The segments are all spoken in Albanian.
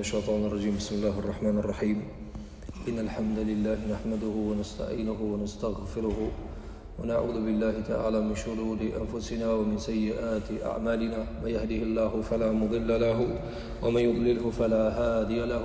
الشيطان الرجيم بسم الله الرحمن الرحيم إن الحمد لله نحمده ونستعينه ونستغفره ونعوذ بالله تعالى من شرور أنفسنا ومن سيئات أعمالنا من يهده الله فلا مضل له ومن يضلله فلا هادي له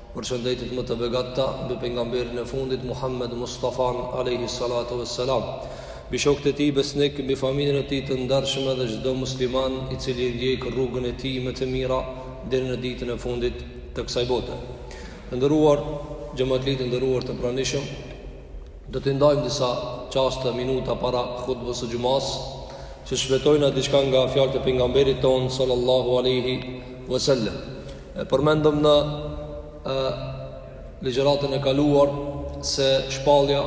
Përshëndetjet më të begatta mbi pejgamberin e fundit Muhammed Mustafan alayhi salatu wassalam. Mbi shokët e tij besnikë, mbi familjen e tij të ndershme dhe çdo musliman i cili e ndjek rrugën e tij më të mirë deri në ditën e fundit të kësaj bote. Të nderuar xhematli, të nderuar të pranishëm, do të ndajmë disa çaste minuta para hutbës së xhumasë, që të shfletojmë diçka nga fjalët e pejgamberit tonë sallallahu alaihi wasallam. E përmendëm në ë, ligjëratën e kaluar se shpallja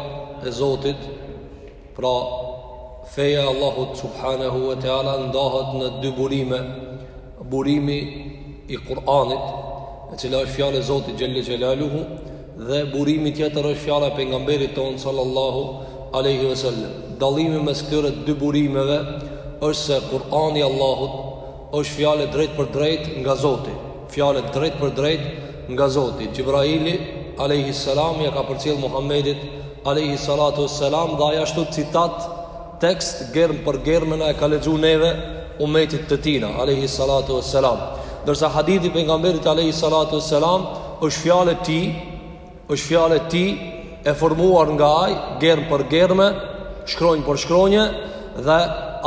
e Zotit, pra feja e Allahut subhanahu ve teala ndahet në dy burime, burimi i Kur'anit, e cila është fjala e Zotit xhelle xhelaluhu, dhe burimi tjetër është fjala e pejgamberit tonë sallallahu aleyhi ve sellem. Dallimi mes këtyre dy burimeve është se Kur'ani i Allahut, Është fjalë e drejtpërdrejtë nga Zoti. Fjalë e drejtpërdrejtë nga Zoti. Xhibraili, alejhi selam, ia ka përcjellë Muhamedit, alejhi salatu selam, dhe ai ashtu citat tekst germë për germë na e ka lexuar neve umetit të tina, alejhi salatu selam. Ndërsa hadithi i pejgamberit alejhi salatu selam është fjalë e tij, Është fjalë e tij e formuar nga ai, germë për germë, shkronjë për shkronjë dhe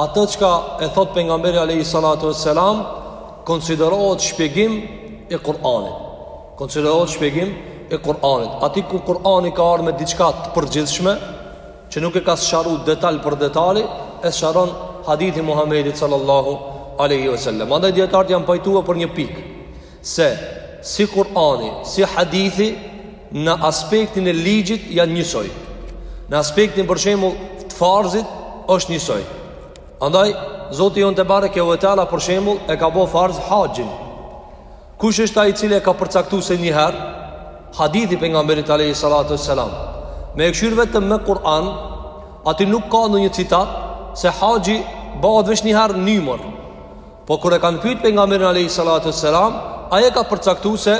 atë çka e thotë pejgamberi alayhi salatu vesselam konsiderohet shpjegim i Kur'anit. Konsiderohet shpjegim i Kur'anit. Aty ku Kur'ani ka ardhur me diçka të përgjithshme, që nuk e ka sqaruar detal për detali, e sqaron hadithi i Muhammedit sallallahu alaihi wasallam. Andaj dijetarët janë pajtuar për një pikë. Se, si Kur'ani, si hadithi, në aspektin e ligjit janë njësoj. Në aspektin për shembull të farzit është njësoj. Andaj Zoti jonë Tebareke ve Teala për shembull e ka bo farz haxhin. Kush është ai i cili e ka përcaktuar se një herë hadithi pejgamberit alayhi salatu selam. Me e kshyr vetëm me Kur'an, aty nuk ka ndonjë citat se haxhi bohet veç një herë në numër. Po kur e kanë pyet pejgamberin alejhi salatu selam, ai e ka përcaktuar se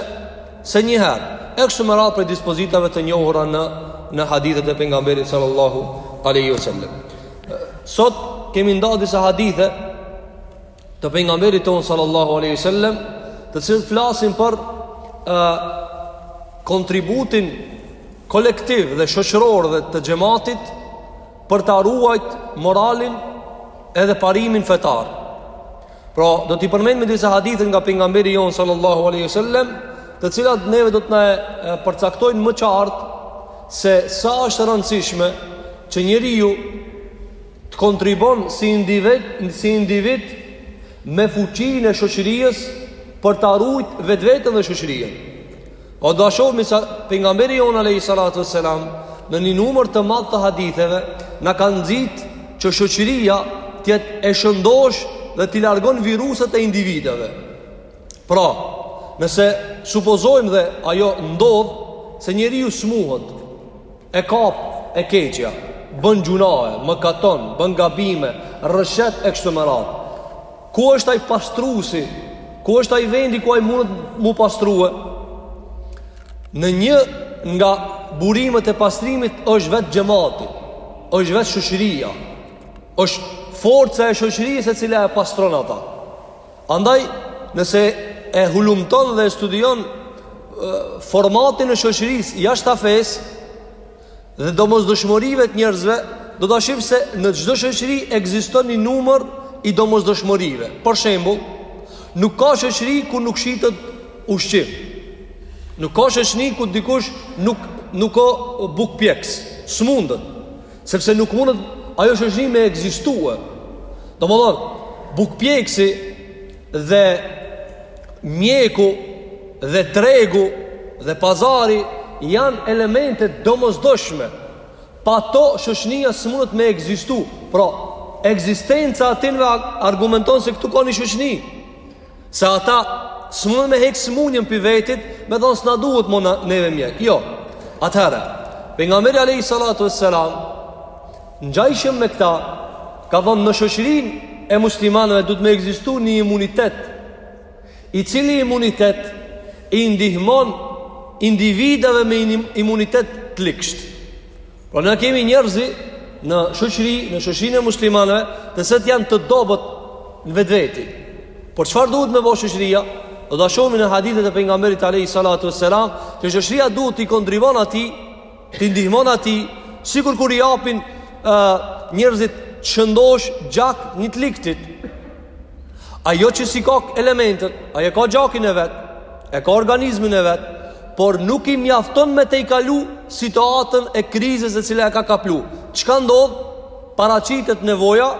se një herë, e kështu me radhë prej dispozitave të njohura në në hadithet e pejgamberit sallallahu alejhi wasallam. Sot kemi nda disa hadithe të pejgamberit tonë sallallahu alejhi wasallam, të cilët flasin për ë kontributin kolektiv dhe shoqëror dhe të xhematit për ta ruajt moralin edhe parimin fetar. Pra, do t'i përmendim disa hadithe nga pejgamberi jonë sallallahu aleyhi sallem, të cilat neve do të na e përcaktojnë më qartë se sa është e rëndësishme që njeriu të kontribon si individ, si individ me fuqinë e shoqërisë për ta ruajt vetveten dhe shoqërinë. O të dashur e mi, pejgamberi jonë alejhi salatu ue selam në një numër të madh të haditheve na ka nxit që shoqëria të jetë e shëndosh dhe t'i largon viruset e individëve. Pra, nëse supozojmë dhe ajo ndodh se njeriu smuhet E kap e keqja, bën gjunahe, mëkaton, bën gabime, rrëshqet e kështu me radhë. Ku është ai pastruesi? Ku është ai vendi ku ai munet m'u pastrue? Në një nga burimet e pastrimit është vetë xhamati, është vetë shoqëria. Është forca e shoqërisë e cila e pastron ata. Andaj, nëse e hulumton dhe e studion formatin e shoqërisë jashta fesë dhe domosdoshmërive të njerëzve, do ta shihmë se në çdo shoqëri ekziston një numër i domosdoshmërive. Për shembull, nuk ka shoqëri ku nuk shitet ushqim. Nuk ka shoqëri ku dikush nuk nuk ka bukëpjekës. S'mundët. Sepse nuk mundet ajo shoqni me ekzistue. Domethonë, bukëpjekësi dhe mjeku dhe tregu dhe pazari janë elemente domosdoshme. Pa to shoqnia s'mundet me ekzistu. Pra, ekzistenca e atinve argumenton se këtu ka një shoqni. Se ata s'mundën me hekë smundjen pi vetit, me thonë s'na duhet mo neve mjek. Jo, atëherë, pejgamberi alejhi salatu ue selam, ngjajshëm me këta, ka thonë në shoqërinë e muslimanëve duhet me ekzistu një imunitet, i cili imunitet i ndihmon individave me imunitet të ligshtë. Pra na kemi njerëz në shoqëri, në shoqërinë e muslimanëve, të cilët janë të dobët në vetveti. Por çfarë duhet me bo shoqëria? Do ta shohim në hadithet e pejgamberit alejhi salatu ue selam, që shoqëria duhet t'i kontribon atij, t'i ndihmon atij, sikur kur i japin ë njerëzit e shëndosh gjak një të ligtit. Ai jo që s'i ka elementet, ai e ka gjakin e vet, e ka organizmin e vet, por nuk i mjafton me tejkalu situatën e krizës e cila e ka kaplu. Çka ndodh? Paraqitet nevoja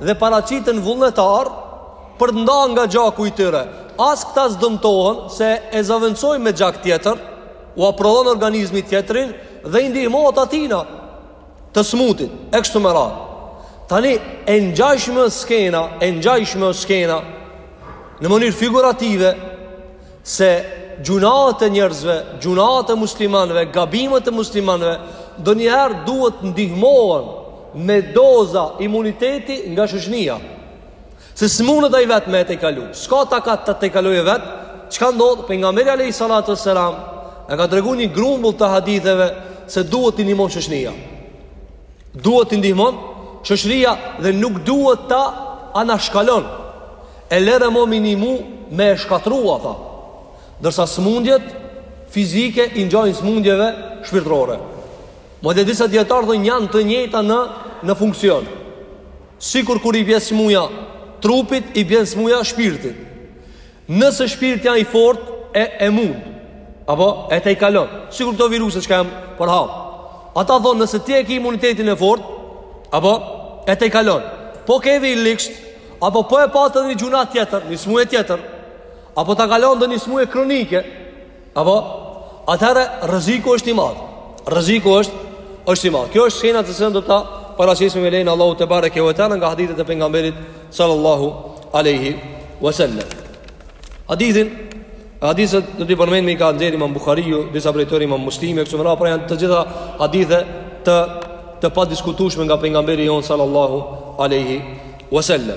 dhe paraqiten vullnetar për të nda nga gjaku i tyre. As këta s'dëmtohen se e zëvendësojnë me gjak tjetër, u a prodhon organizmi tjetrin dhe i ndihmohet atina. të smutit, e kështu me radhë. Tani, e ngjajshme skena, e ngjajshme skena, në mënyrë figurative, se gjunahet e njerëzve, gjunahet e muslimanve, gabimet e muslimanve, ndonjëherë duhet ndihmohen me doza imuniteti nga shoqnia. Se s'munët ai vetë me e tejkalu. S'ka takat ta tejkalojë vetë. Çka ndodh? Pejgamberi alejhi salatu ve selam na ka tregu një grumbull të haditheve se duhet t'i ndihmon shoqnia. Duhet t'i ndihmon shoqnia dhe nuk duhet ta anashkalon. E lere mo me nimu me e shkatërru ata. Ndërsa sëmundjet fizike i ngjajnë sëmundjeve shpirtërore. Madje disa dijetarë thonë janë të njëta në, në funksion. Sikur kur i bjen smuja trupit, i bjen smuja shpirtit. Nëse shpirti është i fortë e e mund, apo e tejkalon. Sikur këto viruse çka janë përhap. Ata thonë nëse ti e ke imunitetin e fortë, apo e tejkalon. Po kofe i liksht, apo po e patë edhe një gjë tjetër, një smuje tjetër, apo ta kalon ndonjë smuje kronike, Apo, atëherë rreziku është i madh. Rreziku është është i madh. Kjo është skena të cilën do ta paraqesim me lejen Allahut tebareke ve teala nga hadithet e pejgamberit sallallahu alaihi wasallam. Hadithin Hadithet do t'i përmendim i ka nxjerr imam Buhariu, disa prej tyre imam Muslimi, kështu me radhë, pra janë të gjitha hadithe të, të padiskutueshme nga pejgamberi jonë sallallahu aleyhi wasallam.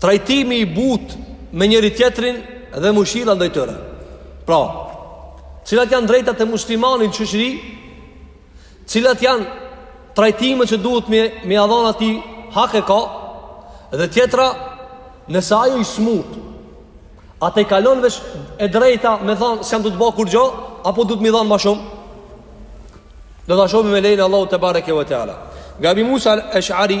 Trajtimi i butë me njëri-tjetrin dhe mëshira ndaj tyre. Pra, cilat janë drejtat e muslimanit në shoqëri? Cilat janë trajtimet që duhet me me ia dhon atij hak e ka? Dhe tjetra, nëse ai është smut, a tejkalon veç e drejta me thon s'jam tu të bo kurgjo, apo duhet me i dhan ma shumë? Do ta shohim me lejen e Allahut tebareke ve teala. Nga Ebi Musa al-Ash'ari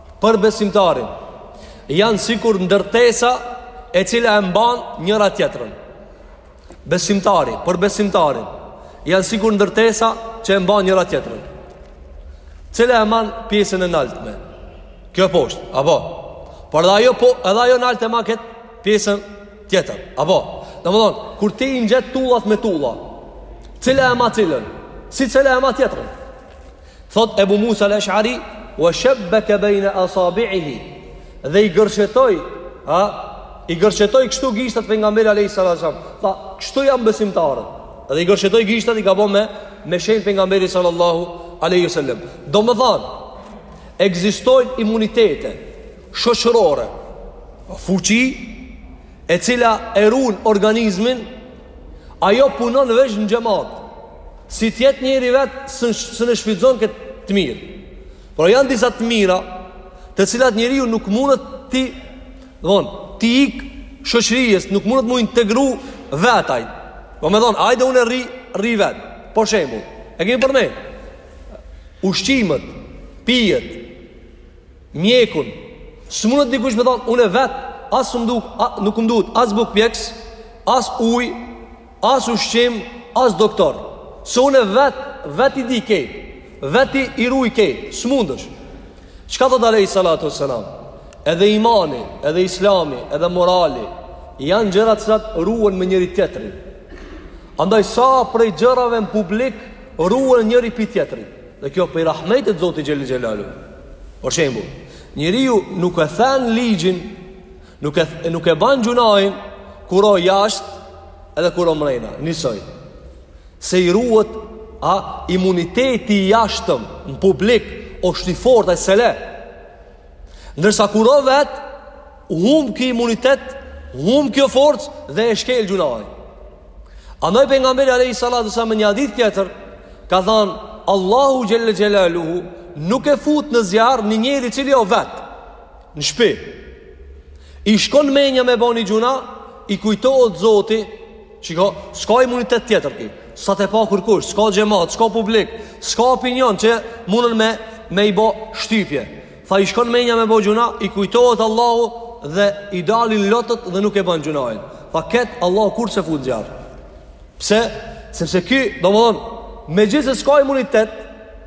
për besimtarin janë sikur ndërtesa e cila e mban njëra tjetrën. Besimtari, për besimtarin janë sikur ndërtesa që e mban njëra tjetrën. Cila e mban pjesën e naltme? Kjo poshtë, apo? Por edhe ajo po, edhe ajo nalt e ma kët pjesën tjetër, apo? Domthon, kur ti i ngjet tullat me tulla, cila e ma cilën? Secila e ma tjetrën? Thotë Ebu Musa al-Ash'ari, "Wa shabbaka bayna asabi'ihi." Dhe i gërshetoi, ha, i gërshetoi kështu gishtat pejgamberi alayhis salam. Tha, "Kështu janë besimtarët." Dhe i gërshetoi gishtat i ka bo me me shenjë pejgamberi sallallahu alaihi wasallam. Domethënë, ekzistojnë imunitete shoqërore, fuqi e cila e run organizmin Ajo punon veç në xhamat. Si të jetë njeri vet s'e shfrytëzon këtë të mirë. Por janë disa të mira, të cilat njeriu nuk mundet t'i, domethon, t'i ik shoqërisë, nuk mundet m'u integru vet ai. Po me thonë, hajde unë rri, rri vet. Për shembull, e kemi për ne. Ushqimet, pijet, mjekun. S'mundet dikush me thonë, unë vet as s'm duk, nuk më duhet as bukëpjekës, as ujë, as ushqim, as doktor. Se unë vet vet i di kejt, vet i ruaj kejt, s'mundesh. Çka thotë alejhi salatu selam? Edhe imani, edhe islami, edhe morali janë gjëra që ruhen me njëri tjetrin. Andaj sa prej gjërave në publik ruhen njëri pi tjetrin. Dhe kjo prej rahmetit t'Zotit xhelle xhelaluhu Për shembull njeriu nuk e then ligjin Nuk e, nuk e ban gjunahin Kur o jashtë Edhe kur o mrena Nisoj Se i ruhet a, Imuniteti i jashtëm Në publik Osht i fortë e sele Ndërsa kur o vet humb ky imunitet, humb kjo forcë dhe e shkel gjunahin. Andaj pejgamberi alayhi salatu selam me një hadith tjetër ka thanë Allahu xhelle xhelaluhu nuk e fut në zjarr një njeri i cili o vet në shpi. I shkon menja me ba ni gjunah, i kujtohet Zoti Shiko, s'ka imunitet tjetër ky. S'a t'e pa kërkush, s'ka xhemat, s'ka publik, s'ka opinion që mundën me, me i bo shtypje. Tha i shkon menja me bo gjunah, i kujtohet Allahu dhe i dalin lotët dhe nuk e ban gjunahin. Tha këtë Allahu kurrë s'e fut n'zjarr. Pse? Sepse ky, domethonë, megjithëse s'ka imunitet,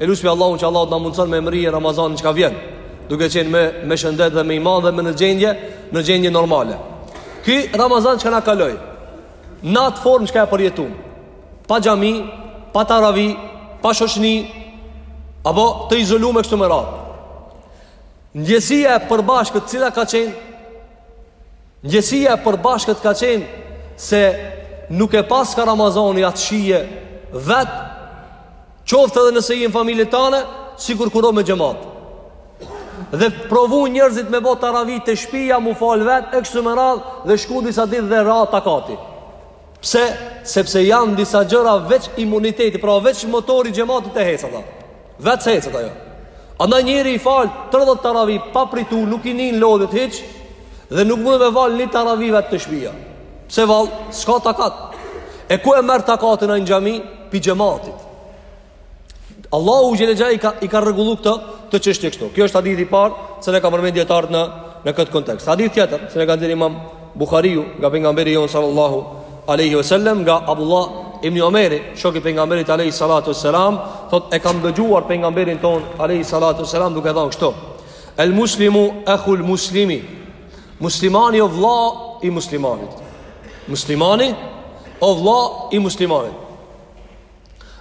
E lusmi Allahun që Allahu të na mundëson me mri Ramazanin çka vjen, duke qenë me, me shëndet dhe me iman dhe me në gjendje, në gjendje normale. Ky Ramazan çka na kaloi, në atë formë çka e përjetum, pa xhami, pa taravi, pa shoqni, apo të izolume kështu me radhë. Ndjesia e përbashkët cila ka qenë, ndjesia e përbashkët ka qenë se nuk e paska Ramazani atë shije t'vet, Qoftë edhe nëse je në familje tane, sikur kur o me xhemat. Dhe provun njerzit me bo taravi te shpia, m'u falë vetë, e kështu me radhë, dhe shkun disa ditë dhe ra takati. Pse? Sepse janë disa gjëra veç imuniteti, pra veç motori i xhematit e hec ata. Vetë s'hecet ajo. Andaj njeri i falë, tridhet taravi, pa pritu, nuk i nin lodhjet hiç, dhe nuk mund me falë një taravi vet te shpia. Pse vallë, s'ka takat. E ku e merr takatin ai në xhami? Pi xhematit. Allahu xhelle xhelaluhu i ka rregullu këto çështje kështu. Kjo është hadithi i parë, se ne ka përmend dijetarët në këtë kontekst. Hadith tjetër, se ne ka dhënë Imam Buhariu nga pejgamberi jon sallallahu alaihi wasallam nga Abdullah ibn Omer, shoku i pejgamberit alaihi salatu wasalam, thotë e kam dëgjuar pejgamberin ton alaihi salatu wasalam duke thënë kështu. El muslimu akhul muslimi Muslimani o vlla i muslimanit Muslimani o vlla i muslimanit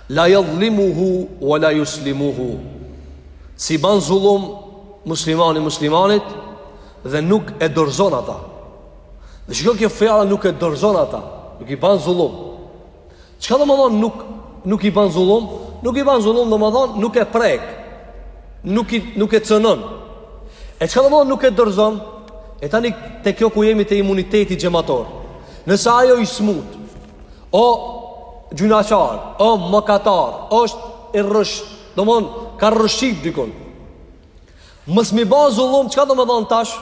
La jadlimuhu wa la juslimuhu S'i ban zullum muslimani muslimanit Dhe nuk e dorzon ata Dhe shiko kjo fjala nuk e dorzon ata Nuk i ban zullum Çka do me thonë nuk, nuk i ban zullum? Nuk i ban zullum do me thonë nuk e prek Nuk, i, nuk e cënon E çka do me thonë nuk e dorzon? E tani te kjo ku jemi te imuniteti xhemator Nëse ai o i smut O gjynaqar O mëkatar është i rësh Do me thonë ka rrëshit dikun Mos mi ba zullum, çka do me thonë tash?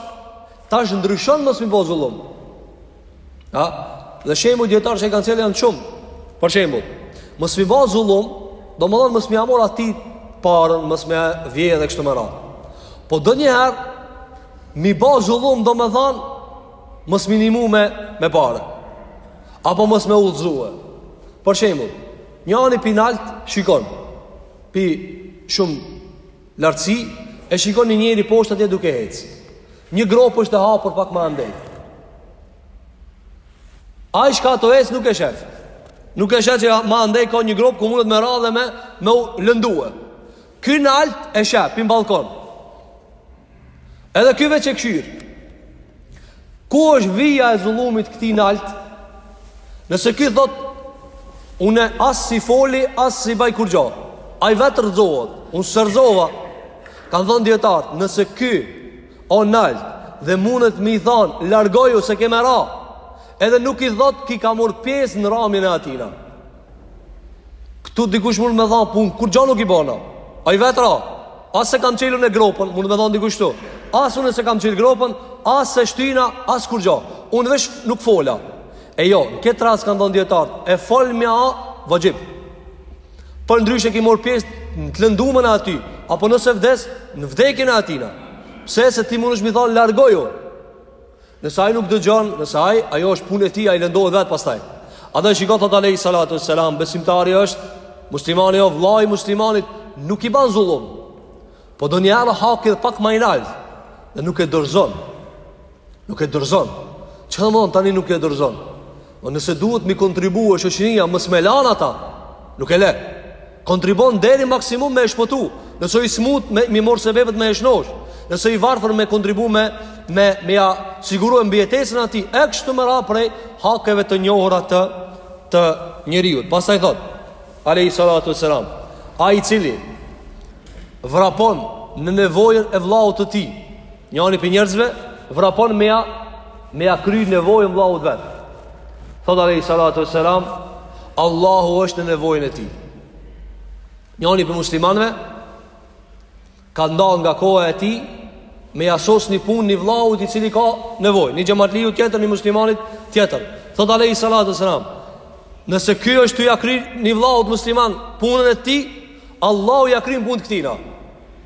Tash ndryshon mos mi ba zullum. Ha? Dhe shembuj dijetarët që i kanë sjellë janë shumë. Për shembull, mos mi ba zullum, do me thonë mos me ia marr atij parën, mos me vjedh dhe kështu me radhë. Po ndonjëherë mi ba zullum, do me thonë mos mi nimu me me parë. Apo mos me udhëzue. Për shembull, njani pi nalt shikon. Pi shumë Lartësi, e shikon një njeri poshtë atje duke ec. Një gropë është e hapur pak më andej. Ai është ka ec nuk e shef. Nuk e shef që më andej ka një gropë ku mundet me ra edhe me u lëndue. Ky nalt e shef pi n'ballkon. Edhe ky veç e kshyr. Ku është vija e zullumit këtij nalt? Nëse ky thot unë as s'i foli, as s'i baj kurgja. Ai vetë rrëzohet, unë s'e rrëzova. Kan thon dijetarët, nëse ky o nalt dhe mundet me i thon, largoju se ke me ra. Edhe nuk i thot ky ka marr pjesë në ramjen e atina. Këtu dikush mund me thanë po unë, kurgjo nuk i bona. Ai vet ra, as s'e kam qel une gropën, mund me thanë dikush ktu. As unë s'e kam qel gropën, as s'e shtyna, as kurgjo. Unë veç nuk fola. E jo, në këtë rast kanë thanë dijetarët, e folmja a vaxhib. Përndryshe e ki morë pjesë në të lëndumen e atij, apo nëse vdes, në vdekjen e atina. Pse se ti mundeshe mi thanë largoju. Nëse ai nuk dëgjon, nëse ai, ajo është punë e tij, ai lëndohet vetë pastaj. Edhe shiko tha alejhi salatu selam, besimtari është, muslimani o vllai muslimanit, nuk i ban zullum. Po ndonjëherë haki edhe pak ma i naltë, dhe nuk e dorzon. Nuk e dorzon. Çka do me thanë tani nuk e dorzon. O nëse duhet mi kontribue shoqnia mos me lan ata. Nuk e le. Kontribon deri maksimum me e shpëtu. Nëse i smut me mi mor sebepet me e shnosh. Nëse i varfër me kontribu me me me ja siguruar mbijetesën atij e kështu me radhë prej hakeve të njohura të të njeriut. Pastaj thot alejhi salatu ue selam, ai i cili vrapon në nevojën e vëllaut të tij, Njani prej njerëzve vrapon me ja, me ja kry nevojën vllaut vet. Thot alejhi salatu ve selam, Allahu është në nevojën e tij. Njani prej muslimanve, ka nda nga koha e tij, me ja sos një pun një vllaut i cili ka nevojë. Një xhematliu tjetër, një muslimanit tjetër. Thot alejhi salatu ve selam, nëse ky është tu ja kry një vllaut musliman punën e tij, Allahu ja kryn punët këtina.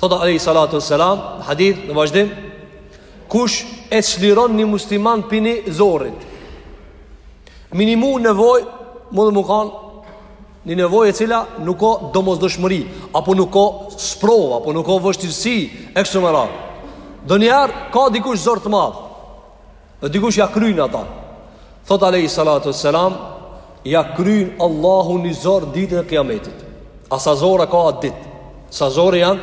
Thotë alejhi salatu ve selam, hadith në vazhdim, kush e çliron një musliman pi ni zorit, minimum nevojë, mundet me kanë, një nevoj e cila nuk o domosdoshmëri, apo nuk o sprov, apo nuk o vështirësi, e kështu me radhë. Donjëherë, ka dikush zor të madh, Dhe dikush ja kryn ata Thot alejhi salatu ve selam Ja kryn Allahu një zor ditën e kijametit A sa zore ka atë ditë Sa zore janë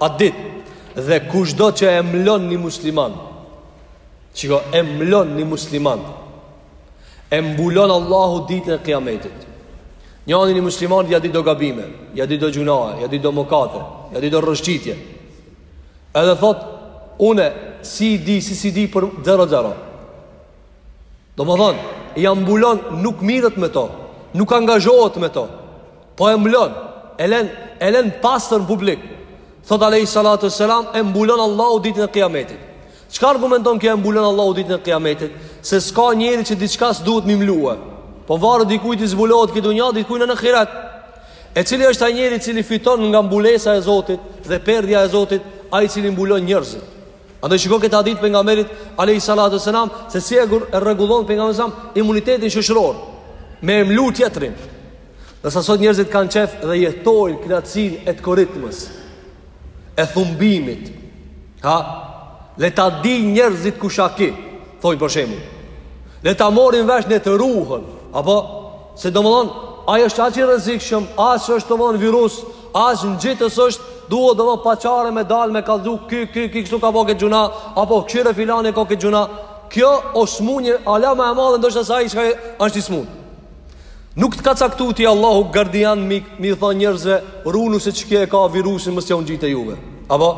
atë ditë Dhe kushdo që e mlon një musliman Qiko e mlon një musliman E mbulon Allahu ditën e kijametit Ja din një muslimanit Ja di do gabime Ja di do gjynahe Ja di do mëkate Ja di do rrëshqitje Edhe thot, une, si i di, si s'i di për zero zero. Domethënë, ia mbulon, nuk merret me to, nuk angazhohet me to, po e mbulon, e len, e len pastër në publik. Thot alejhi salatu selam, e mbulon Allahu ditën e kijametit. Çka argumenton kjo e mbulon Allahu ditën e kijametit? Se s'ka njeri që diçka s'duhet mi mlu. Po varet dikujt i zbulohet te dunjaja, dikujt në ahiret. E cili është ai njeri i cili fiton nga mbulesa e Zotit dhe perdhja e Zotit, ai i cili mbulon njerëzit. Andaj shikoj këtë hadith pejgamberit alejhi salatu selam se si e rregullon pejgamberi sa imunitetin shoqëror me e mlu tjetrin. Ndërsa sot njerëzit kanë qejf dhe jetojnë knaqësinë e të koritmës, e thumbimit. Ha? Le ta di njerëzit kush a ky, thonë për shembull. Le ta marrin vesh le të ruhen, apo? Se domethënë, ai është aq i rrezikshëm, aq është domethënë virus, aq ngjitës është, duhet domethënë pa çare me dal me kallzu ky ky ky kështu ka bo këtë gjynah, apo kqyre filani ka këtë gjynah. Kjo është smunje hala ma e madhe ndoshta se ai çka është i smun. Nuk të ka caktuar ty Allahu gardian mi mi thonë njerëzve runu se qiky ka virusin mos jau ngjitë juve. Apo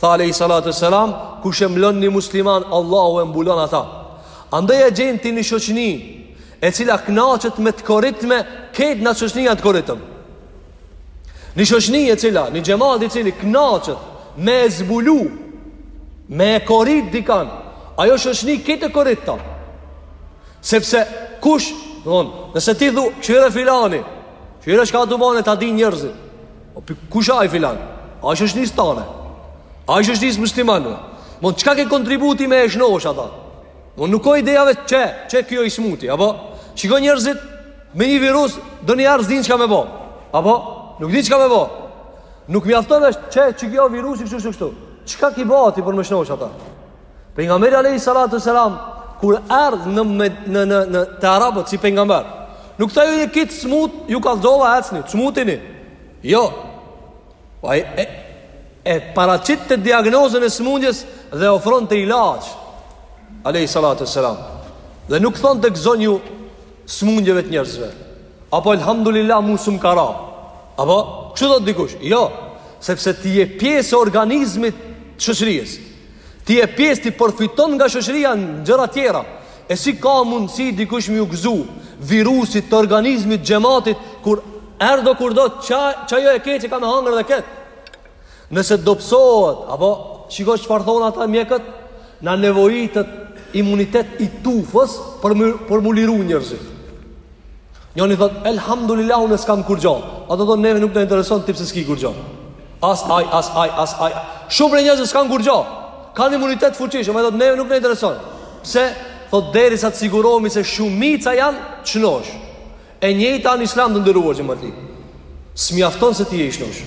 tha alejhi salatu selam kush e mlon një musliman Allahu e mbulon ata. Andaj e gjen ti në shoqni e cila kënaqet me të korritme, këtë në shoqni janë të korritëm. Një shoqni e cila, një xhemat i cili kënaqet me e zbulu, me e korrit dikan, ajo shoqni këtë e korrit ta. Sepse kush, dhon, nëse ti thu, kqyre filani, kqyre çka tu ba ne ta dinë njerëzit, o po, për kush ai filan, ai shoqnisë tane, ai shoqnisë së muslimanve, mon, çka ke kontribu ti me e shnosh ata, O nuk ka ideja veç qe, qe kjo i smuti, apo? Shiko njerëzit me një virus do njerëz dinë çka me bo. Apo nuk dinë çka me bo. Nuk mjafton veç qe qe kjo virusi kështu kështu kështu. Çka ki ba ti për me shnosh ata? Pejgamberi alejhi salatu selam kur erdh në në në në, në te arabët si pejgamber. Nuk tha ju kit smut, ju kallxova ecni, smutini. Jo. Po ai e, e paraqitte diagnozën e smundjes dhe ofronte ilaç. Alejhi salatu selam. Dhe nuk thonte gëzonju smundjeve të njerëzve. Apo elhamdulillah mu s'um ka ra. Apo, kështu thotë dikush. Jo, sepse ti je pjesë e organizmit të shoqërisë. Ti je pjesë, ti përfiton nga shoqëria në gjëra tjera. E si ka mundësi dikush me ju gëzu virusit të organizmit xhematit kur herdo kurdo qa, qajo e keqe ka me hangër dhe këtë. Nëse dobsohet, apo shiko çfarë thonë ata mjekët, na nevojitet imunitet i tufës për, me, për m'u liru njerëzit. Njëni thotë, elhamdulillah unë s'kam kurgjo. Ai të thotë, neve nuk na intereson ti pse s'ki kurgjo. As ai, as ai, as ai. Shumë prej njerëzve s'kan kurgjo. Kan imunitet t'fuqishëm, ai thot neve nuk na intereson. Pse? Thot derisa të sigurohemi se shumica janë t'shnosh. E njëjta në Islam të nderuar xhematli. S'mjafton se ti je i shnosh.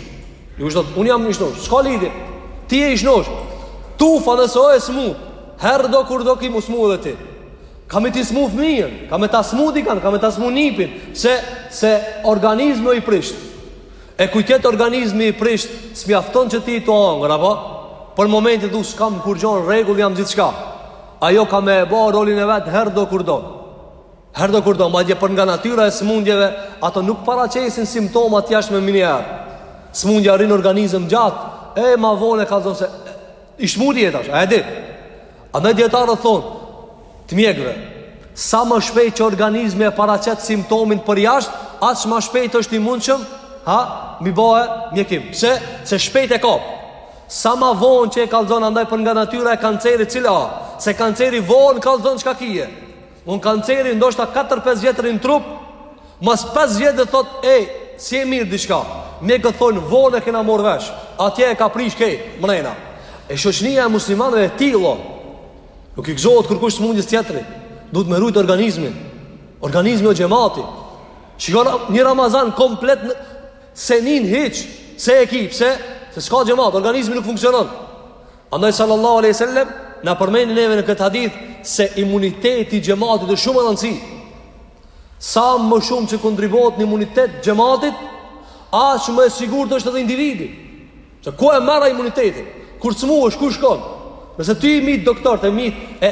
Dikush thot un jam i shnosh. S'ka lidhje. Ti je i shnosh. Tufa nëse o e smut. Herëdo kurdo ki m'u smu edhe ti. Ka me t'i smu fëmijën, ka me ta smu dikan, ka me ta smu nipin, se, se organizmi o i prishtë. E kur t'jet organizmi i prisht, s'mjafton që ti tu hangër, apo? Për momentin thu s'kam kurgjo, në rregull jam gjithçka. Ajo ka me e ba rolin e vet herëdo kurdo. Herëdo kurdo, madje për nga natyra e smundjeve, ato nuk paraqesin simptomat jashtë meniherë. Smundja rrin n'organizëm gjatë, e ma vonë kallxon se... I smut je tash, a e di? Andaj dijetarët thonë, të mjekve, sa më shpejt që organizmi e paraqet simptomin përjashtë, aq më shpejt është i mundshëm, ha, me i ba mjekim. Pse, se shpejt e kap. Sa ma vonë që e kallxon, andaj për nga natyra e kancerit, cila â? Se kanceri vonë kallxon çka kije. Unë kanceri ndoshta 4-5 vjet rri në trup, mas 5 vjetëve thotë, e, s'je mirë diçka, ke thonë, vonë e kena marrë vesh, atje e ka prish krejt, mrena. E shoqënia e muslimanëve e tillë o, nuk i gëzohet kërkush smundjes tjetrit, duhet me rujtë organizmin, organizmi o xhemati, shiko një Ramazan komplet, s'e nin hiç, se e ki, pse, se s'ka xhemat, organizmi nuk funksionon, Andaj sallallahu alaihi wasallam na përmeni neve në këtë hadith se imuniteti i xhematit është shumë i rëndësishëm. Sa më shumë që kontribuohet në imunitet xhematit, aq më i sigurt është edhe individi. Se ku e marr imunitetin? Kur smuhesh, ku shkon? Nëse ti i myt doktort, e myt e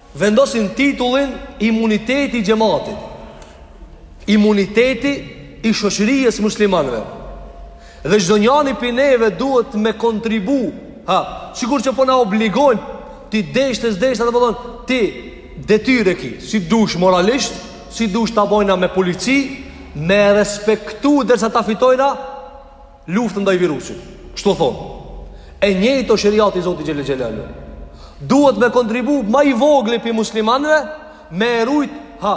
vendosin titullin imuniteti i xhematit. Imuniteti i shoqërisë muslimanëve. Dhe çdo njani prej neve duhet me kontribu, ha, sikur që po na obligojnë ti deshte s'deshte thonë ti detyrë e ki, si dush moralisht, si dush ta bojna me polici, me e respektu derisa ta fitojna luftën ndaj virusit. Kështu thonë. E njëjtë o sheriati i Zotit Xhele Xhelaluhu. Duhet me kontribu ma i vogli prej muslimanve me e rujt ha,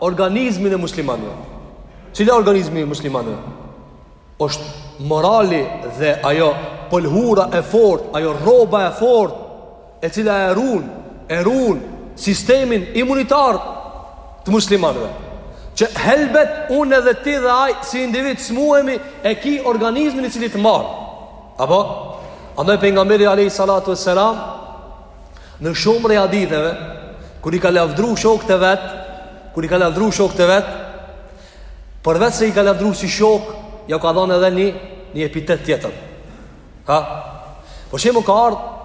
organizmin e muslimanve. Cili o organizmi i muslimanve? është morali dhe ajo pëlhura e fort, ajo rroba e fort e cila e run, e run sistemin imunitar të muslimanëve. Që helbet unë edhe ti dhe ai si individ smuhemi e ki organizmin i cili të marr. Apo andaj pejgamberi alayhi salatu wassalam në shumë prej haditheve kur i ka lavdru shokët e vet, kur i ka lavdru shokët e vet, përveç se i ka lavdru si shok, ja ka dhanë edhe një një epitet tjetër. Ha? Për shembull ka ardhë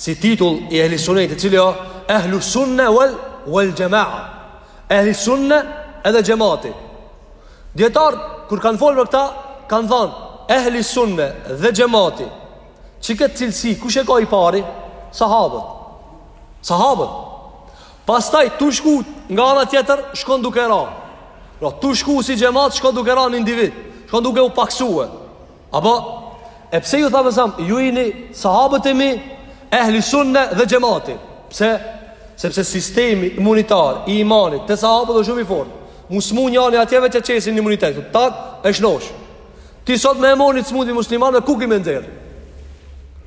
si titull i ehli sunetit, cili o, ehlu sunne wal, wal gjema'a. Ehli sunne edhe xhemati. Dijetarët, kur kanë folë për këta, kanë thanë, ehli sunne dhe xhemati, që këtë cilësi, kush e ka i pari? Sahabët. Sahabët. Pastaj, tu shku nga ana tjetër, shkon duke ra. Pra, tu shku si xhemat, shkon duke ra në individ. Shkon duke u paksue. Apo, e pse ju tha Ame selam, ju jini sahabët e mi, ehli sunne dhe xhemati. Pse? Sepse sistemi imunitar i imanit te sahabët o shumë i fortë. M'u smu njani atje veç e qesin n' imunitet, tak, e shnosh. Ti sot me u smu një t'smundje musliman e ku ki me nxjerrë?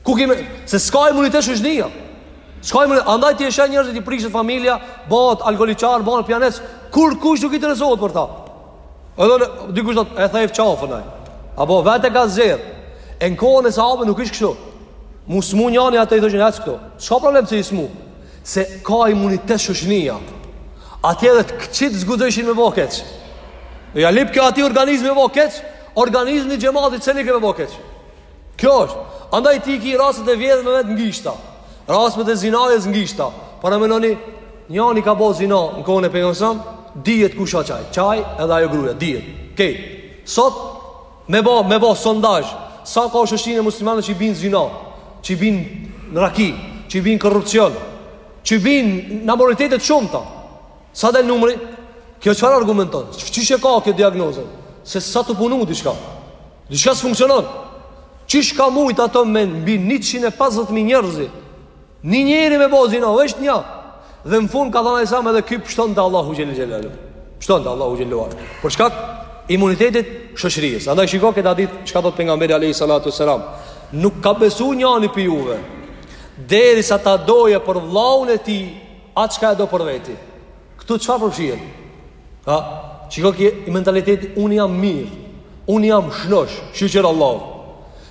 Ku ki me... Se s'ka imunitet shoqnija. S'ka imunitet, andaj ti e sheh njerëzit i prishet familja, bahet alkoholiçar, bahet pijanec, kurkush nuk interesohet për ta. Edhe dikush do ta thejë qafën ai. Apo vetë e ka zgjedh. E në kohën e sahabëve nuk ish kështu. M'u smu njani ata i thoshin ec këtu. S'ka problem se i smu? Se ka imunitet shoqnia. Atje edhe të kqit s'guxojshin me bo keq. S'ja lejke atij organizmi me bo keq, organizmi i xhamatit s'e lejke me bo keq. Kjo është. Andaj ti ki rastet e vjedhjes me vetë n'gishta. Rastet e zinasë n'gishta. Paramendoni, njani ka bo zina në kohën e pejgamberit alejhi selam, dihet kush o qaj. Qaj edhe ajo gruja, dihet. Hej, sot me bo, me bo sondazh, sa ka që shesin kinse muslimanë që i binë zina, që i binë në raki, që i binë korrupsion, që i binë n'amoralitetet e shumta. Sa del numri? Kjo çfarë argumenton? Qysh e ka kjo diagnozë? Se s'a tu punu diçka? Diçka s'funksionon. Qysh ka mujt ata me mbi 150.000 njerëz? Një njeri me bo zina, është një. Dhe në fund ka thënë alejhi selam edhe ky pshton te Allahu xhel-le xhelaluhu. Pshton te Allahu xhel-le xhelaluhu. Për shkak imunitetit shoqërisë. Andaj shiko këtë hadith, çka thot pejgamberi alejhi salatu ue selam. Nuk ka besu njani prej juve. Derisa ta doje për vllaun e tij, atë çka e do për veti. Këtu çfarë përfshihet? Ha, shiko qiky mentaliteti unë jam mirë, unë jam shnosh, shyqyr Allah.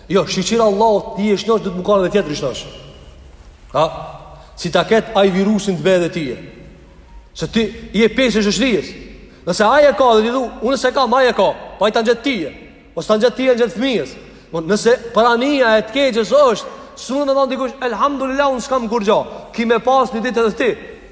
Jo, shyqyr Allah, ti je shnosh, duhet me kanë edhe tjetri shnosh. Ha, si ta ketë aj virusin ta bjen edhe tyje. Se ti je pjesë e shoqnisë. Nëse aj e ka edhe ti thu, unë s'e kam, aj e ka, po ai ta ngjet tyje. Ose ta ngjet tyje, ia ngjet fëmijës. Nëse prania e të keqës është, s'mund me thonë dikush, elhamdulillah, unë s'kam kurgjo, ki me pas një ditë edhe ti.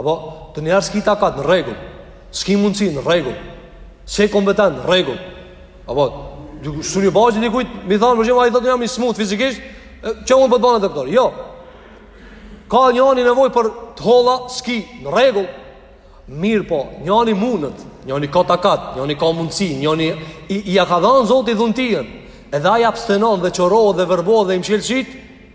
Apo, ti njëherë s'ki takat në rregull, s'ki mundësi në rregull, s'je kompetent në rregull. Apo, s'un i bën dikujt, me i thanë, m'ndihmo, ai thotë unë jam i smutë fizikisht, qysh unë po të bahna doktor. Jo, ka njani nevojë për të holla, s'ki në rregull, mirëpo, njani munet, njani ka takat, njani ka mundësi, njani i, i, ia ka dhanë Zoti dhuntinë, edhe ai abstenon dhe qorrohet dhe verbohet dhe i mshel sytë,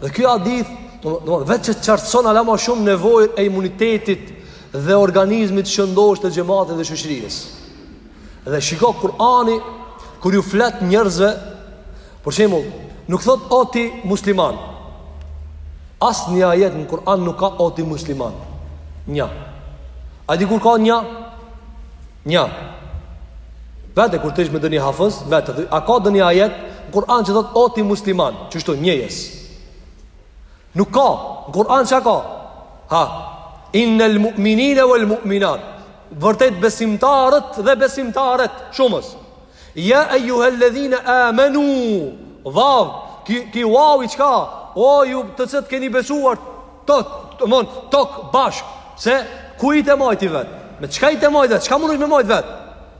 Dhe ky hadith, domethënë veç që e qartëson hala më shumë nevojën e imunitetit dhe organizmit shëndoshtë të xhamatit dhe shoqërisë. Dhe shiko Kur'ani kur ju flet njerëzve, për shembull, nuk thot o ti musliman. As një ajet në Kur'an nuk ka o ti musliman. Një. A di kur ka një? Një. Vete kur t'shihsh me ndonjë hafëz, vete dhe, a ka ndonjë ajet, në Kur'an që thot, o ti musliman, qështu njëjes. Nuk ka, në Kur'an çka ka? Ha, innel mu'minine uel mu'minat, vërtet besimtarët dhe besimtaret, shumës. Ja ejuhel-ledhine amenu Vav Ky, ky vavi qka O ju të cilët keni besuar Domethon Tok bashk Se ku i të majti vet Me qka i të majti vet Qka mundesh me majti vet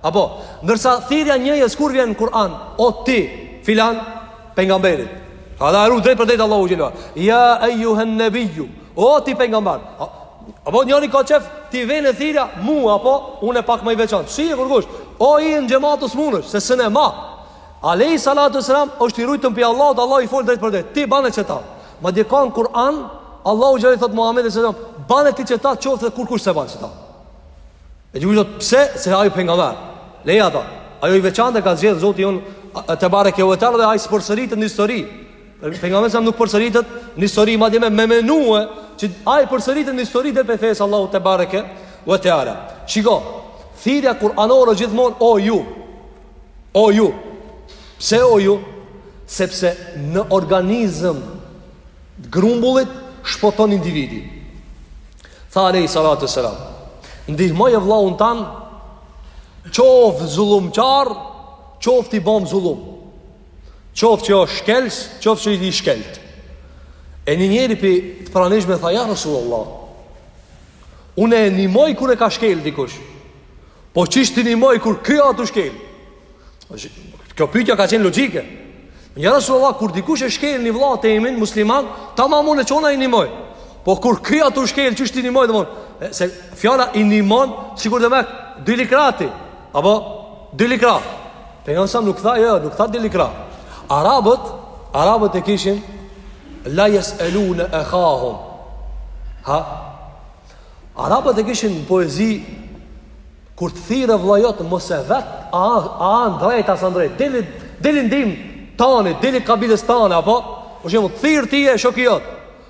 Apo Ndërsa thirrja njëjës kur vjen në Kur'an O ti Filan Pejgamberit A da eru drejt për drejt Allahu xhele Ja ejuhen-nebiju O ti pejgamber Apo njëri ka qef t'i vjen e thirrja mua apo unë pak më i veçantë. S'je kurkush? O i në xhemat s'munesh, se s'në ma. Alejhi salatu selam është i rujtun prej Allahut, Allahu i fol drejt për drejt. Ti bane qeta. Madje ka në Kur'an, Allahu xhele i thot Muhammedit selam, bane ti qeta qoftë edhe kurkush s'e bane qeta. E gjithë gjithë pse se ai o pejgamber. Leje ata. Ai o i veçantë e ka zgjedhë Zoti jonë tebareke ve teala dhe ai s'përsëritet në histori. Pejgamberi selam nuk përsëritet në histori madje me me menue që ai përsëritet në histori del pi fesë Allahu tebareke ve teala. Shiko, thirrja kuranore gjithmonë o ju. O ju. Pse o ju? Sepse në organizëm grumbullit shpoton individi. Tha alejhi salatu selam. Ndihmoje vllaun tan qof zullumqar, qoft i bom zullum. Qoftë që është shkels, qoftë që është i shkelt. E një njeri pi të pranishmëve tha, ja Resulullah, une e nimoj kur e ka shkel dikush, po qysh t'i nimoj kur ky o tu shkel. Kjo pytja ka qenë logjike. Ja Resulullah, kur dikush e shkel një vlla temin, musliman, tamam une çohna i nimoj. Po kur ky o tu shkel, qysh t'i nimoj, domethon, se fjala i nimon, sikur demek, dili krah ti, apo, dili krah. Pejgamberi selam nuk tha, jo, nuk tha dili krah. Arabët, arabët e kishin la yasaluna akhahum. Ha? Arabët e kishin në poezi kur të thirrë vllau jot mos e vet, a â drejt a s'â drejt. Dili, dili ndihmë tani, dili kabilës tane apo? Po shembull t'thirr ty e shoku jot.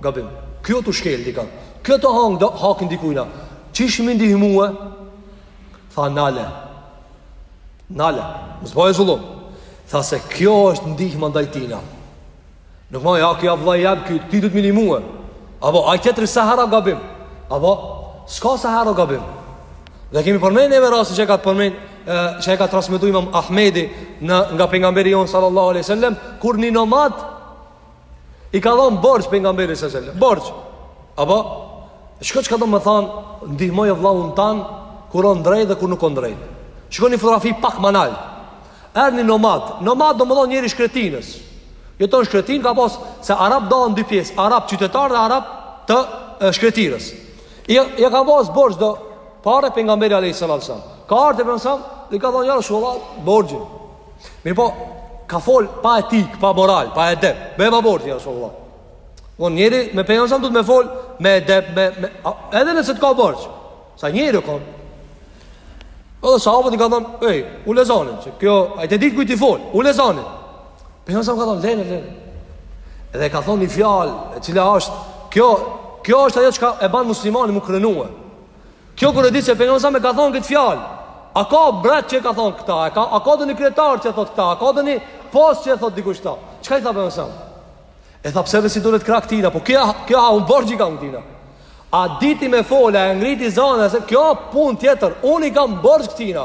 Gabim. Ky o tu shkel dika. Ky o tu hangër hakin dikujna. Qysh me i ndihmu? Tha nale. Nale. Mos bëj zullum. Tha se kjo është ndihmë ndaj tina. Nuk më ja kjo vllai jem ky ti do të më ndihmua. Apo ai tjetri sa hara gabim. Apo s'ka sa hara gabim. Dhe kemi përmendë edhe rastin që ka përmendë që e ka transmetuar Imam Ahmedi nga pejgamberi jon sallallahu alaihi wasallam kur një nomad I ka dhënë borxh pejgamberit sallallahu alaihi wasallam. Borxh. A po shikon çka do me thon, ndihmoj vllahun tan kur on drejt dhe kur nuk on drejt. Shiko një fotografi pak ma nalt. Erdh ni nomad. Nomad do me thon njeri i shkretinës. Jeton n'shkretin ka pas se arabt dahen në dy pjesë, arab qytetar dhe arab të e, shkretirës. Ja ja ka pas borxh do pare pejgamberi alayhis salam. Ka ardh te pejgamberi dhe ka thonë ja Rasulullah borxhin. Mirëpo, ka fol pa etik, pa moral, pa edep. Bjerma borxhin ja Rasulullah. Po njeri me pejgamberin sa duhet me fol me edep, me, me a, edhe nëse të ka borxh. Sa njeri ka. Po sahabët i kan thon, ej, ule zanin, se kjo a je tu ditë kujt i fol, ule zanin. Pejgamberi sa ka thon, lene, lene. Edhe ka thon një fjalë, e cila është kjo, kjo është ajo çka e ban muslimanin mu krenue. Kjo kur e di se pejgamberi sa e ka thon kët fjalë. A ka mbret që e ka thon këtë? A ka a ka doni kryetar që e thot këtë? A ka doni post që e thot dikush këtë? Çka i tha pejgamberi sa? E tha pse bre s'i dulët krah ktina, po kjo kjo ha un borxh i kam ktina. A diti me fol a e ngriti zana se kjo pun tjetër, un i kam borxh ktina.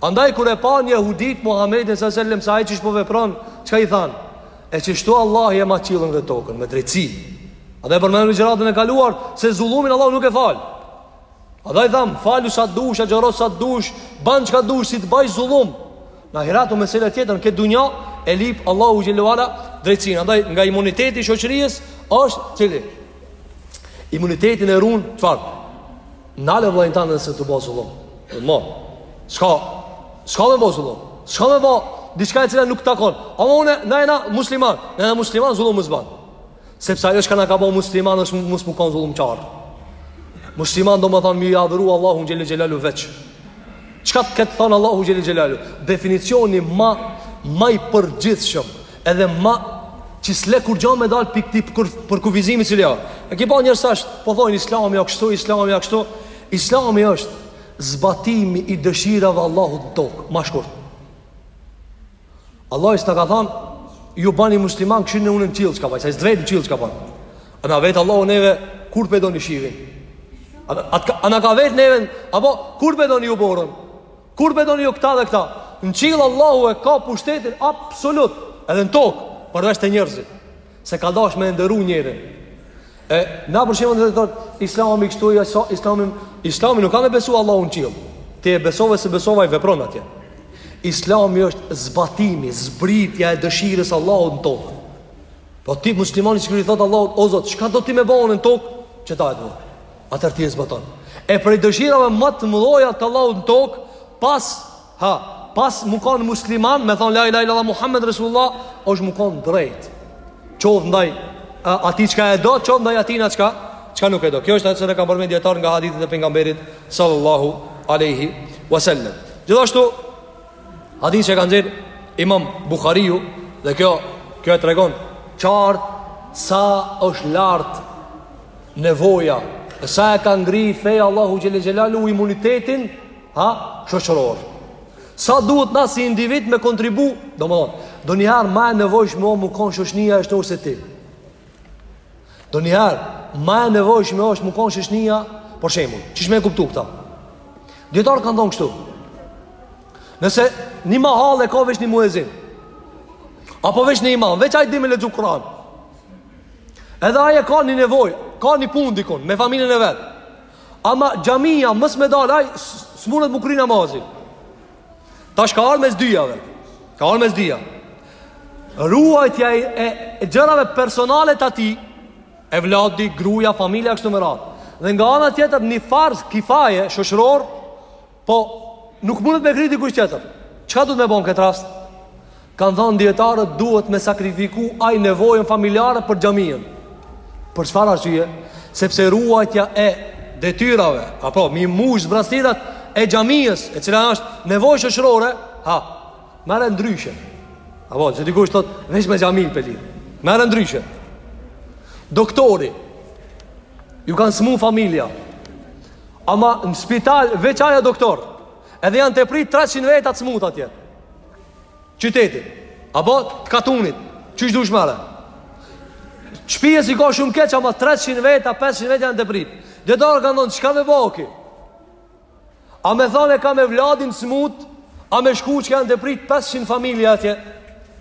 Andaj kur e panë jehudit Muhammedin sallallahu alaihi wasallam se ai qysh po vepron, çka i thanë? E qështu Allahi e ma qiellën dhe tokën Me drejtësi Andaj e përmendëm në ligjëratën e kaluar Se zullumin Allahu nuk e fal Andaj thamë falu sa të dush Agjëro sa të dush Ban çka dush si të baj zullum Në ahiret o mesele tjetër në këtë dunja E lip Allahu xhelle ve ala drejtësin Andaj nga imuniteti i shoqërijës është cili Imunitetin e run çfarë Nale vllajin tan nëse tu bo zullum. Mo s'ka. S'ka me bo zullum. S'ka me bo diçka e cila nuk takon. Ama unë na jena musliman. Na jena musliman zullum mos ban. Sepse ajo çka na ka bo musliman është mos me kon zullumqar. Musliman do me thon mi adhuru Allahun xhelle xhelaluhu veç. Çka të ketë than Allahu xhelle xhelaluhu? Definicioni ma ma i përgjithshëm Edhe ma që s'le kurgjo me dalë për, për, për, përkufizimi cili o. E ki pa njerëz tash, po thojnë islami o kështu, islami o kështu. Islami është zbatimi i dëshirave t'Allahut në tokë, ma shkurt. Allahi s'të ka thanë, ju bani musliman kqyrni unë në qiell çka baj, se Ai s'të vet në qiell çka ban. A na vet Allahu neve, kur pe doni shiun? A na ka vet neve, apo kur pe doni ju borën? Kur pe doni ju këta dhe këta Në qiell Allahu e ka pushtetin absolut Edhe në tokë Përveç te njerëzit Se ka dash me e nderu njerin E na për shembull të thotë Islami kështu e sa Islami Islami nuk o me besu Allahun në qiell Ti e besove s'e besove Ai vepron atje Islami është zbatimi Zbritja e dëshirës s'Allahut në tokë Po ti muslimani sikur i thotë Allahut O Zot, çka do ti me bo un në tokë Që ti e don Atëherë ti e zbaton E prej dëshirave ma të mëdhaja të Allahut në tokë Pas ha, Pas me kanë musliman Me thonë la ilahe il-lallah Muhammed Resulullah është me kanë drejt Qoftë ndaj atij çka e do Qoftë ndaj atina çka çka nuk e do Kjo është send e kanë përmend dijetarët nga hadithet e pejgamberit Sallallahu aleyhi wasallam Gjithashtu Hadith që ka nxjerr Imam Buhariu dhe kjo kjo e tregon qartë sa është lart nevoja e sa e ka ngri feja Allahu xhel-le xhelaluhu imunitetin ha shoqëror. Sa duhet na si individ me kontribu, domethënë, donjëherë ma e nevojshme o me kon shoqnia shnosh se ti. Donjëherë, ma e nevojshme është me kon shoqnia, për shembull, qysh me e kuptu këta? Dijetarët kanë thonë kështu. Nëse një mahallë e ka veç një muezin, apo veç një imam, veç ai di me lexu Kuran, edhe ai e ka një nevojë, ka një punë dikun, me familjen e vet, ama xhamia mos me dalë ai, s'mundet m'u kry namazi. Tash ka ardhë mes dyjave Ka ardhë mes dyja Ruajtja e, e, e gjërave personale të atij, evladi, gruja, familja, kështu me radhë Dhe nga ana tjetër një farz kifaje, shoqëror Po nuk mundet me kry dikush tjetër Çka duhet me bo n'këtë rast? Kanë thënë dijetarët duhet me sakrifiku ai nevojën familjare për xhaminë. Për çfarë arsye? Sepse ruajtja e detyrave, apo m'i mush zbrazëtirat e xhamisë, e cila është nevojë shoqërore, ha. Merre ndryshe. Apo që dikush thotë veç me xhami p'e lidh. Merre ndryshe. Doktori iu kanë smu familja. Ama në spital veç ai o doktor. Edhe janë t'e prit 300 veta të smut atje. Qytetit. Apo të katunit. Qysh dush merre. Shpije s'i ka shumë keq, ama 300 veta, 500 veta janë t'e prit. Dijetarët kanë thonë, çka me bo ky? A me thonë e kam evladin smut, a me shku që janë t'e prit 500 familje atje?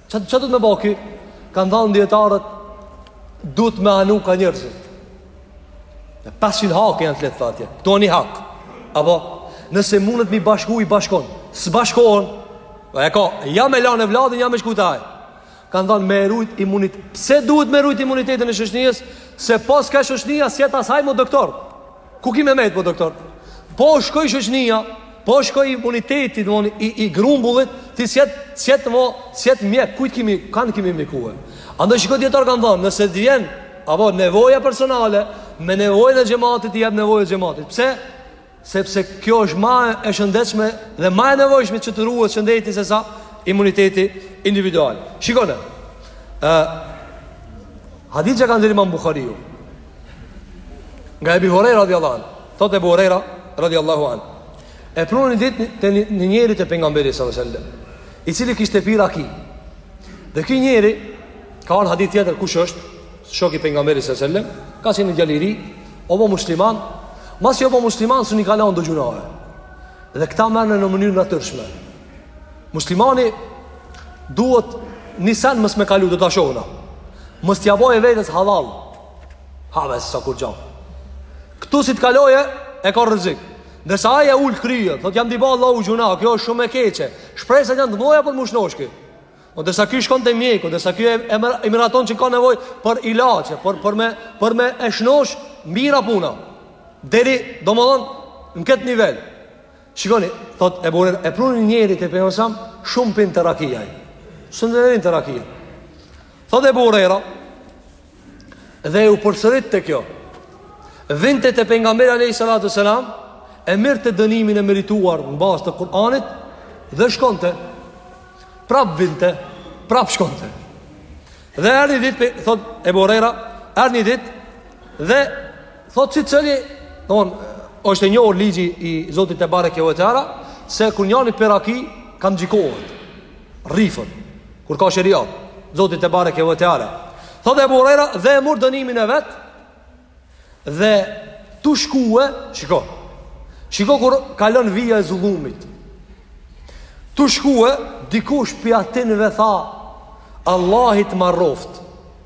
Ça, ça duhet me bo ky? Kanë thonë dijetarët, duhet me anu ka njerzit. E 500 hake janë të letë atje Këtu o një hak Apo Nëse mundet m'i bashku i bashkon S'bashkon Dhe e ka Ja me lanë evladin Ja me shku te ai Kanë thanë me e rujt imunit Pse duhet me e rujt imunitetin e shoqnisë Se po s'ka shoqnia S'jet as ai mo doktor Ku ki me met mo doktor Po shkoi shoqnia Po shiko imuniteti, domethënë i, i grumbullit, ti s'jet s'jet mo s'jet mjek, kujt kimi, kënd kimi mjekue. Andaj shiko dijetarët kanë thënë, nëse të vjen apo nevoja personale, me nevojën e xhamatit i jep nevojën e xhamatit. Pse? Sepse kjo është ma e shëndetshme dhe ma e nevojshme që të ruhet shëndeti se sa imuniteti individual. Shikoni. Ë Hadith që ka ndër Imam Buhariu. Nga Ebi Huraira radhiyallahu anhu. Thotë Ebu Hurajra radiallahu an E prunë një ditë një njeri te pejgamberi sallallahu alaihi wasallam, I cili kishte pi raki Dhe ki njeri Ka në hadith tjetër kush është Shok i pejgamberit sallallahu alaihi wasallam, Ka qenë i xhahili O bo musliman Masi o bo musliman s'un i kalon do gjynahe Dhe këta merrne në mënyrë natyrshme Muslimani Duhet ni sen mos me kalu domethanë Mos t'ia boje vetes hallall Ja bo sikur gjo. Ktu si të kaloje e ka rrezik. Ndërsa ai e ul kryet, thotë jam duke ba vallahi gjynah, kjo është shumë e keqe. Shpresat janë të mëdha për m'u shnosh ki. O ndërsa ky shkon te mjeku, ndërsa ky e, e, e miraton që ka nevojë për ilaçe, për për me për me e shnosh mbërrin puna. Deri, domethonë, në këtë nivel. Shikoni, thot Ebu Hurejra e prunë ni njeri te pejgamberi sa selam pinte raki ai. Se pinte raki ai. Thot Ebu Hurejra Dhe u përsëritte kjo Vinte te pejgamberi Alehi Salatu Selam E merrte dënimin e merituar Në bazë të Kur'anit Dhe shkonte Prap vinte Prap shkonte Dhe erdh një dit Thot Ebu Hurejra Erdh një dit Dhe Thot secili Domethonë është e njohur ligji i Zotit Tebareke ve Teala Se kur njani pi raki Kamxhikohet Rrihet Kur ka sheriat, Zoti Tebareke ve Teala. Thotë Ebu Hurejra dhe e mur dënimin e vet, dhe tu shkue, shiko, shiko kur kalon vija e zullumit, tu shkue, dikush pi atynve tha, Allahi t'marroft,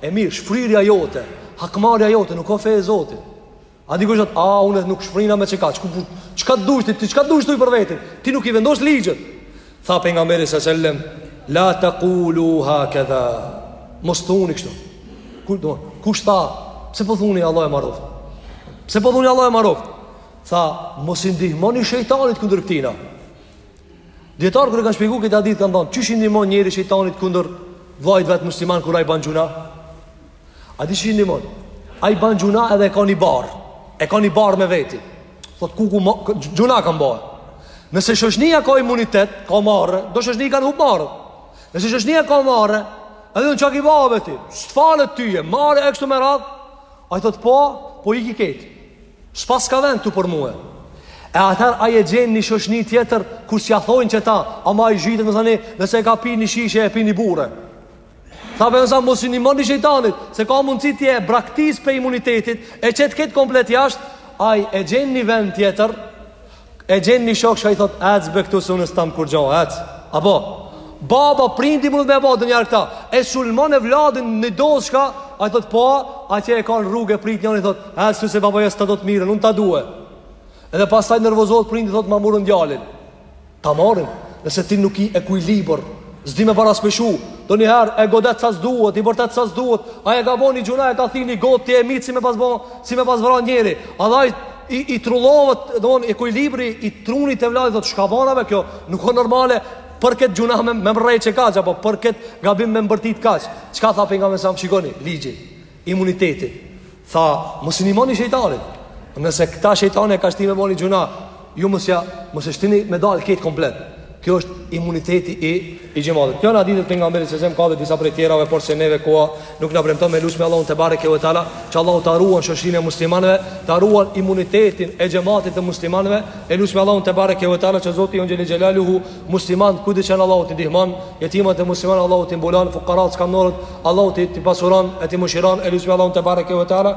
E mirë, shfrirja jote, hakmarja jote nuk o fe e Zotit. A dikush thotë, "A unë nuk shfrina me kaq." "Çka çka dush ti? Çka dush ti për veten?" Ti nuk i vendos ligjet. Tha pejgamberi sa selam, "La taqulu hakadha." Mos thoni kështu. Ku do? Kush tha? Pse po thoni Allahu e marroft? Pse po thoni Allahu e marroft? Tha, "Mos i ndihmoni shejtanit kundër këtina." Dijetarët kur e kanë shpjeguar këtë hadith kanë thënë, çish i ndihmon njeri shejtanit kundër vllait vet musliman kur ai ban gjynah? A di çish i ndihmon? Ai ban gjynah edhe e ka një barrë. E ka një barrë me veti. Thot ku ku gjynah kam ba. Nëse shoshnia ka imunitet, ka marre, do shoshni kanë hup marre. Nëse shoshnia ka marre, e thonë çka i ba veti, s'të falët ty, e marre e kështu me radhë, ai thot po, po i ki këtë. S'paska vend ktu për mua. E atëherë ai e gjen një shoqni tjetër ku s'ja thonë qeta, ama ai zhytet më thani, nëse e ka pi një shishe e pi një bure. Tha pejgamberi alejhi selam mos i ndihmoni shejtanit, se ka mundësi ti e braktis prej imunitetit, e qet këtë komplet jashtë, ai e gjen një vend tjetër, E gjen një shok që i thotë, ecë be këtu se unë s'të tham kurgjo, ecë. Apo, baba, prindi mundet me ba donjëherë këta. E sulmon evladin në dozë çka, ai thotë, po, atje e ka në rrugë e pret njëri, i thotë, ecë këtu se babai s'ta do të mirën, unë ta du. Edhe pastaj nervozohet, prindi thotë, ma morën djalin. Ta marrin, nëse ti nuk ki ekuilibër, s'di me baraspeshu, donjëherë e godet sa s'duhet, i bërtet sa s'duhet, ai e ka bo një gjynah, e ka thy një gotë, ti e mytë si me pas bo, si me pas vra njeri. A dhajtë, i i trullohet, domthon ekuilibri i trunit të evladit thotë çka bana be, kjo, nuk është normale për këtë gjynah me m'rreh qekaq apo për këtë gabim me m'bërtit kaq. Çka tha pejgamberi alejhi selam shikoni ligjin e imunitetit. Tha, mos i nimoni shejtanit. Nëse këta shejtani e ka shti me bo ni gjynah, ju mos ja mos e shtini me dal këtë komplet. Kjo është imuniteti i i xhamatit. Kjo n'hadithe të pejgamberit alejhi selam ka edhe disa prej tjerave, por se neve koha nuk na premton, e lutim Allahun tebareke ve teala, që Allahu ta ruan shoqërinë e muslimanëve, ta ruan imunitetin e xhamatit të muslimanëve, e lutim Allahun tebareke ve teala që Zoti jonë xhele xhelaluhu muslimanët kudo që janë Allahu t'i ndihmon, jetimat e muslimanëve Allahu t'i mbulon, fukarat skamnorët Allahu t'i pasuron, e t'i mëshiron, e lutim Allahun tebareke ve teala